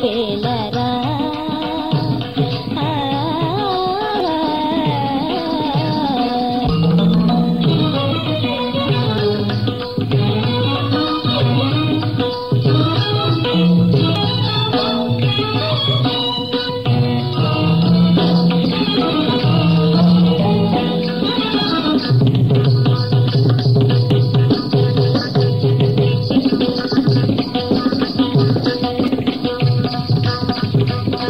खेला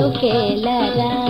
lo que la.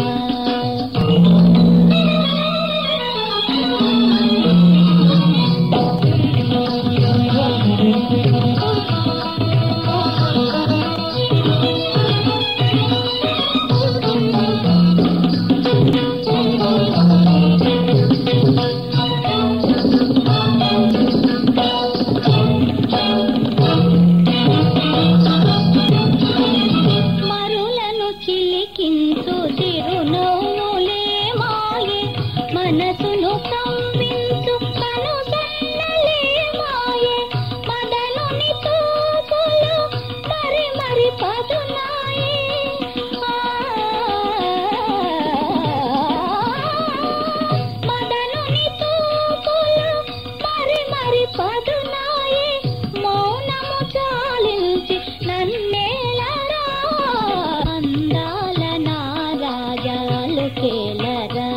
కేలరా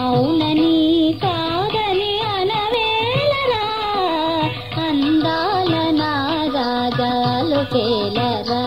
అవునని కాదని అనవేలరా? అందాల నాగాలు కేలరా